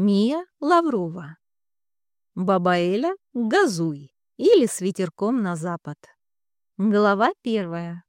Мия Лаврова. Баба Эля «Газуй» или «С ветерком на запад». Глава первая.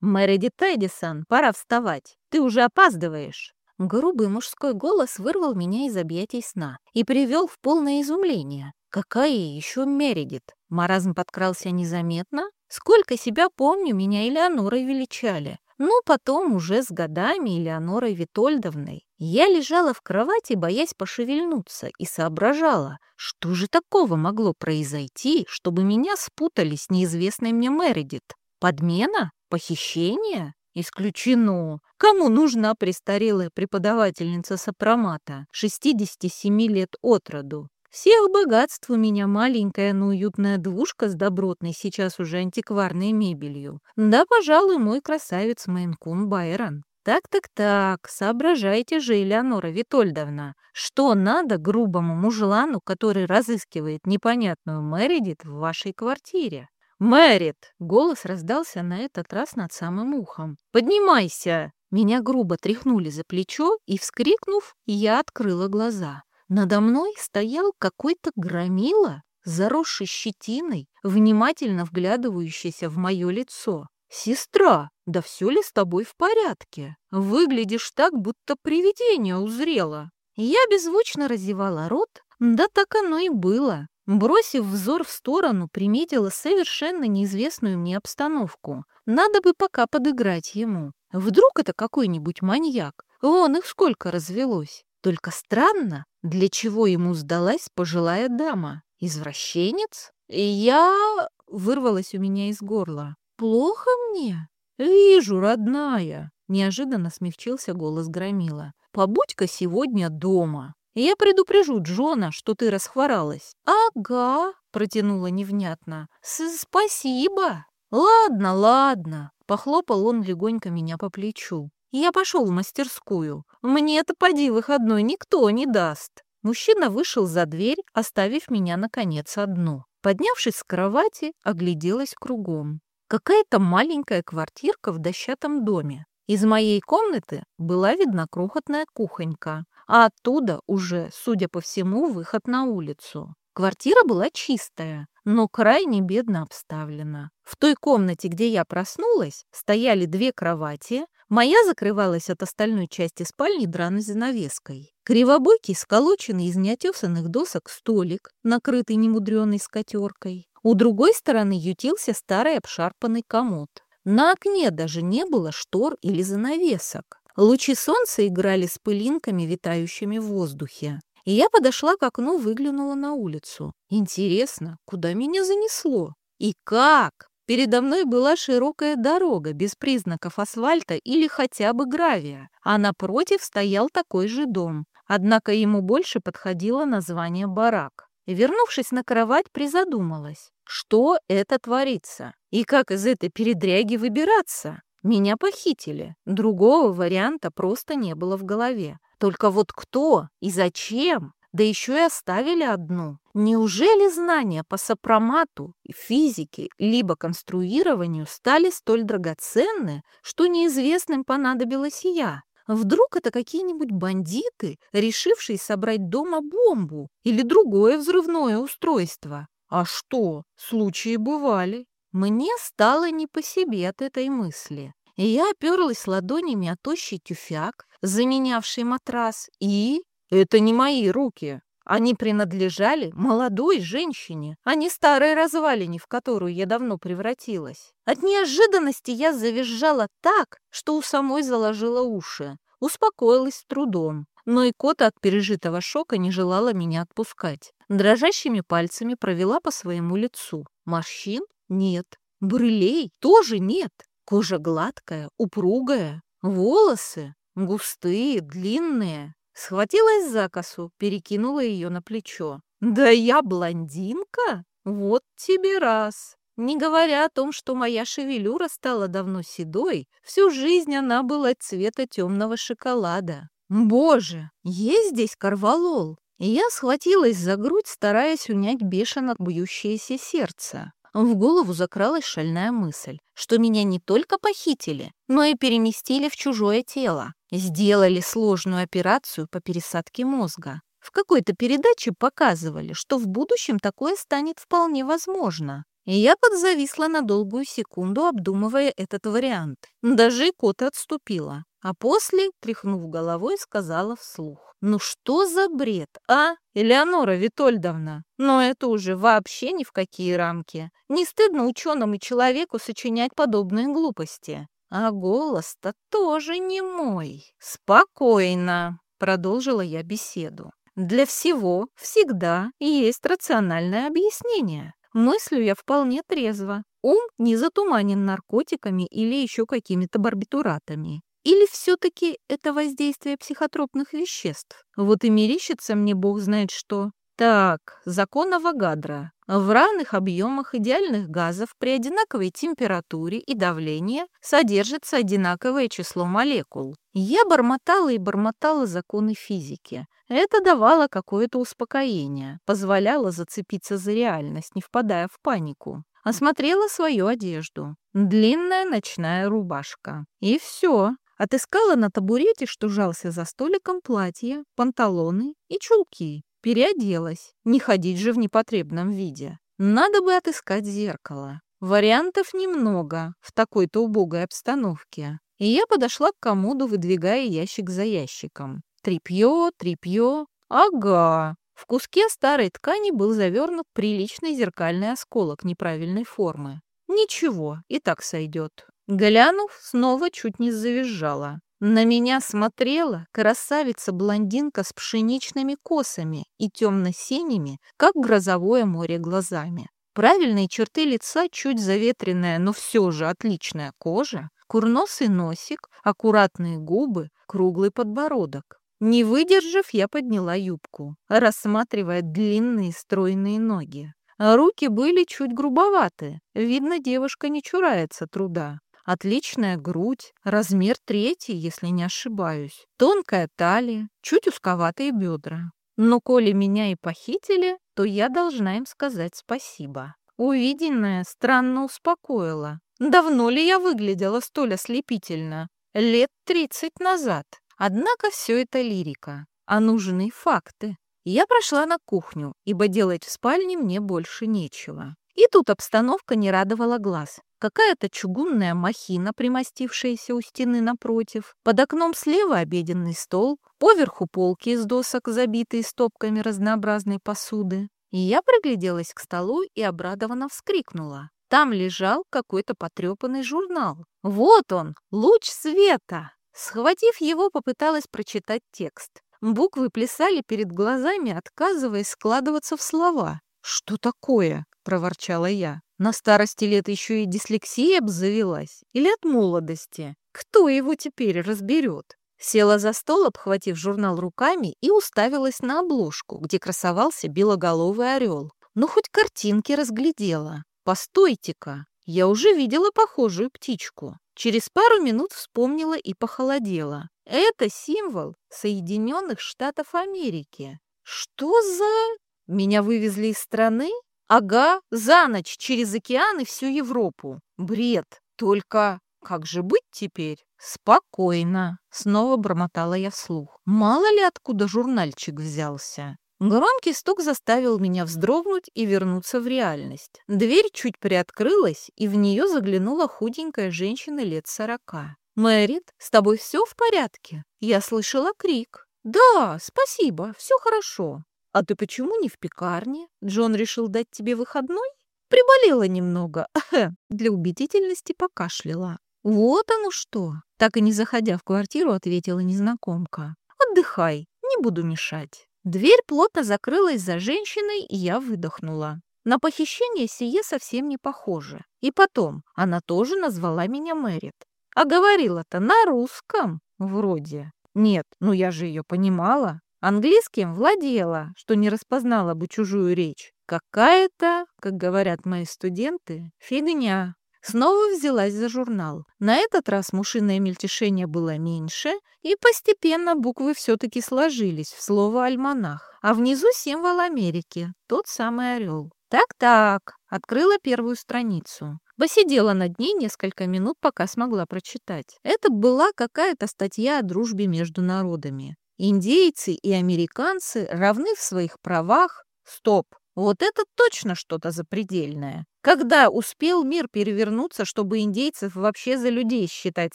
«Мередит Эдисон, пора вставать. Ты уже опаздываешь». Грубый мужской голос вырвал меня из объятий сна и привел в полное изумление. Какая еще Мередит? Маразм подкрался незаметно? Сколько себя помню, меня Элеонорой величали. Ну, потом уже с годами Элеонорой Витольдовной. Я лежала в кровати, боясь пошевельнуться, и соображала, что же такого могло произойти, чтобы меня спутали с неизвестной мне Мередит. Подмена? Похищение? Исключено. Кому нужна престарелая преподавательница сопромата, 67 лет от роду? Всех богатств у меня маленькая, но уютная двушка с добротной, сейчас уже антикварной мебелью. Да, пожалуй, мой красавец Мейнкун Байрон. Так-так-так, соображайте же, Элеонора Витольдовна, что надо грубому мужлану, который разыскивает непонятную Мэридит в вашей квартире? «Мэрит!» — голос раздался на этот раз над самым ухом. «Поднимайся!» Меня грубо тряхнули за плечо, и, вскрикнув, я открыла глаза. Надо мной стоял какой-то громила, заросший щетиной, внимательно вглядывающийся в мое лицо. «Сестра, да все ли с тобой в порядке? Выглядишь так, будто привидение узрело». Я беззвучно разевала рот, да так оно и было. Бросив взор в сторону, приметила совершенно неизвестную мне обстановку. Надо бы пока подыграть ему. Вдруг это какой-нибудь маньяк? Вон их сколько развелось. Только странно, для чего ему сдалась пожилая дама? Извращенец? Я... вырвалась у меня из горла. Плохо мне? Вижу, родная. Неожиданно смягчился голос Громила. Побудь-ка сегодня дома. Я предупрежу Джона, что ты расхворалась. Ага, протянула невнятно. С Спасибо. Ладно, ладно. Похлопал он легонько меня по плечу. Я пошел в мастерскую. Мне-то поди выходной никто не даст. Мужчина вышел за дверь, оставив меня, наконец, одну. Поднявшись с кровати, огляделась кругом. Какая-то маленькая квартирка в дощатом доме. Из моей комнаты была видна крохотная кухонька, а оттуда уже, судя по всему, выход на улицу. Квартира была чистая, но крайне бедно обставлена. В той комнате, где я проснулась, стояли две кровати, моя закрывалась от остальной части спальни драной занавеской. Кривобокий, сколоченный из неотесанных досок столик, накрытый немудреной скатеркой. У другой стороны ютился старый обшарпанный комод. На окне даже не было штор или занавесок. Лучи солнца играли с пылинками, витающими в воздухе. И я подошла к окну, выглянула на улицу. Интересно, куда меня занесло? И как? Передо мной была широкая дорога, без признаков асфальта или хотя бы гравия, а напротив стоял такой же дом, однако ему больше подходило название барак. вернувшись на кровать, призадумалась, что это творится и как из этой передряги выбираться. Меня похитили, другого варианта просто не было в голове. Только вот кто и зачем? Да еще и оставили одну. Неужели знания по сопромату, физике, либо конструированию стали столь драгоценны, что неизвестным понадобилась я? Вдруг это какие-нибудь бандиты, решившие собрать дома бомбу или другое взрывное устройство? А что, случаи бывали. Мне стало не по себе от этой мысли. И я оперлась ладонями о тощий тюфяк, заменявший матрас, и... Это не мои руки. Они принадлежали молодой женщине, а не старой развалине, в которую я давно превратилась. От неожиданности я завизжала так, что у самой заложила уши. Успокоилась трудом, но и кота от пережитого шока не желала меня отпускать. Дрожащими пальцами провела по своему лицу. Морщин нет. Брылей тоже нет. Кожа гладкая, упругая. Волосы густые, длинные. Схватилась за косу, перекинула ее на плечо. «Да я блондинка? Вот тебе раз!» Не говоря о том, что моя шевелюра стала давно седой, всю жизнь она была цвета темного шоколада. Боже, есть здесь корвалол! Я схватилась за грудь, стараясь унять бешено бьющееся сердце. В голову закралась шальная мысль, что меня не только похитили, но и переместили в чужое тело. Сделали сложную операцию по пересадке мозга. В какой-то передаче показывали, что в будущем такое станет вполне возможно. И я подзависла на долгую секунду, обдумывая этот вариант. Даже икота отступила. А после, тряхнув головой, сказала вслух. «Ну что за бред, а, Элеонора Витольдовна? Но это уже вообще ни в какие рамки. Не стыдно ученому человеку сочинять подобные глупости. А голос-то тоже не мой. Спокойно, продолжила я беседу. Для всего всегда есть рациональное объяснение. Мыслю я вполне трезво. Ум не затуманен наркотиками или еще какими-то барбитуратами. Или все-таки это воздействие психотропных веществ? Вот и мерещится мне бог знает что. Так, закон Авогадро. В равных объемах идеальных газов при одинаковой температуре и давлении содержится одинаковое число молекул. Я бормотала и бормотала законы физики. Это давало какое-то успокоение, позволяло зацепиться за реальность, не впадая в панику. Осмотрела свою одежду. Длинная ночная рубашка. И все. Отыскала на табурете, что жался за столиком, платье, панталоны и чулки. Переоделась. Не ходить же в непотребном виде. Надо бы отыскать зеркало. Вариантов немного в такой-то убогой обстановке. И я подошла к комоду, выдвигая ящик за ящиком. Трепье, трепье. Ага. В куске старой ткани был завернут приличный зеркальный осколок неправильной формы. Ничего, и так сойдет. Глянув, снова чуть не завизжала. На меня смотрела красавица-блондинка с пшеничными косами и темно-синими, как грозовое море, глазами. Правильные черты лица, чуть заветренная, но все же отличная кожа, курносый носик, аккуратные губы, круглый подбородок. Не выдержав, я подняла юбку, рассматривая длинные стройные ноги. Руки были чуть грубоваты. Видно, девушка не чурается труда. Отличная грудь, размер третий, если не ошибаюсь. Тонкая талия, чуть узковатые бедра. Но коли меня и похитили, то я должна им сказать спасибо. Увиденное странно успокоило. Давно ли я выглядела столь ослепительно? Лет тридцать назад. Однако все это лирика, а нужны факты. Я прошла на кухню, ибо делать в спальне мне больше нечего. И тут обстановка не радовала глаз. Какая-то чугунная махина, примостившаяся у стены напротив. Под окном слева обеденный стол, поверху полки из досок, забитые стопками разнообразной посуды. И я пригляделась к столу и обрадованно вскрикнула. Там лежал какой-то потрепанный журнал. Вот он, луч света! Схватив его, попыталась прочитать текст. Буквы плясали перед глазами, отказываясь складываться в слова. «Что такое?» – проворчала я. «На старости лет еще и дислексия обзавелась? Или от молодости? Кто его теперь разберет?» Села за стол, обхватив журнал руками, и уставилась на обложку, где красовался белоголовый орел. Ну, хоть картинки разглядела. Постойте-ка, я уже видела похожую птичку. Через пару минут вспомнила и похолодела. Это символ Соединенных Штатов Америки. Что за... Меня вывезли из страны? Ага, за ночь через океан и всю Европу. Бред. Только как же быть теперь? Спокойно. Снова бормотала я вслух. Мало ли откуда журнальчик взялся. Громкий стук заставил меня вздрогнуть и вернуться в реальность. Дверь чуть приоткрылась, и в нее заглянула худенькая женщина лет сорока. «Мэрит, с тобой все в порядке?» Я слышала крик. «Да, спасибо, все хорошо. «А ты почему не в пекарне? Джон решил дать тебе выходной?» «Приболела немного. Для убедительности покашляла». «Вот оно что!» Так и не заходя в квартиру, ответила незнакомка. «Отдыхай, не буду мешать». Дверь плотно закрылась за женщиной, и я выдохнула. На похищение сие совсем не похоже. И потом, она тоже назвала меня Мэрит. А говорила-то на русском, вроде. Нет, ну я же ее понимала. Английским владела, что не распознала бы чужую речь. Какая-то, как говорят мои студенты, фигня. Снова взялась за журнал. На этот раз мушиное мельтешение было меньше, и постепенно буквы все-таки сложились в слово «альманах», а внизу символ Америки, тот самый орел. Так-так, открыла первую страницу. Посидела над ней несколько минут, пока смогла прочитать. Это была какая-то статья о дружбе между народами. Индейцы и американцы равны в своих правах. Стоп, вот это точно что-то запредельное. Когда успел мир перевернуться, чтобы индейцев вообще за людей считать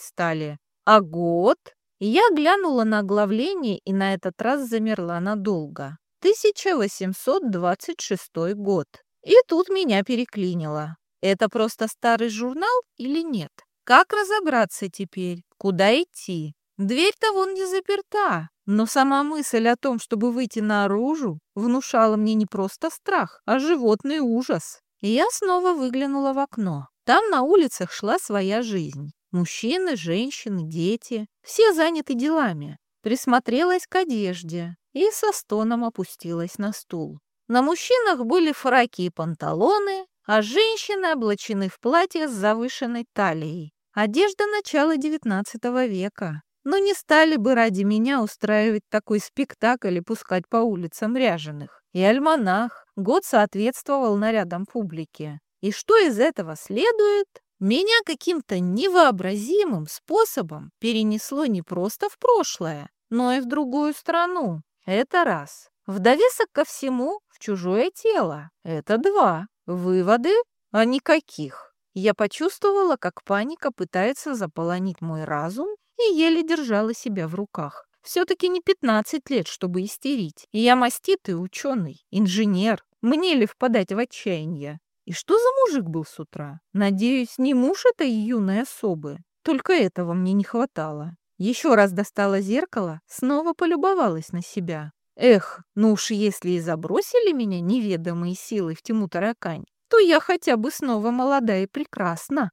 стали? А год? Я глянула на оглавление и на этот раз замерла надолго. 1826 год. И тут меня переклинило. Это просто старый журнал или нет? Как разобраться теперь? Куда идти? Дверь-то вон не заперта. Но сама мысль о том, чтобы выйти наружу, внушала мне не просто страх, а животный ужас. И я снова выглянула в окно. Там на улицах шла своя жизнь. Мужчины, женщины, дети. Все заняты делами. Присмотрелась к одежде и со стоном опустилась на стул. На мужчинах были фраки и панталоны, а женщины облачены в платья с завышенной талией. Одежда начала XIX века. Но не стали бы ради меня устраивать такой спектакль и пускать по улицам ряженых. И альманах. Год соответствовал нарядам публики. И что из этого следует? Меня каким-то невообразимым способом перенесло не просто в прошлое, но и в другую страну. Это раз. В довесок ко всему в чужое тело. Это два. Выводы? А никаких. Я почувствовала, как паника пытается заполонить мой разум и еле держала себя в руках. Все-таки не 15 лет, чтобы истерить. И я маститый ученый, инженер. Мне ли впадать в отчаяние? И что за мужик был с утра? Надеюсь, не муж этой юной особы. Только этого мне не хватало. Еще раз достала зеркало, снова полюбовалась на себя. Эх, ну уж если и забросили меня неведомые силы в тьму таракань, то я хотя бы снова молода и прекрасна.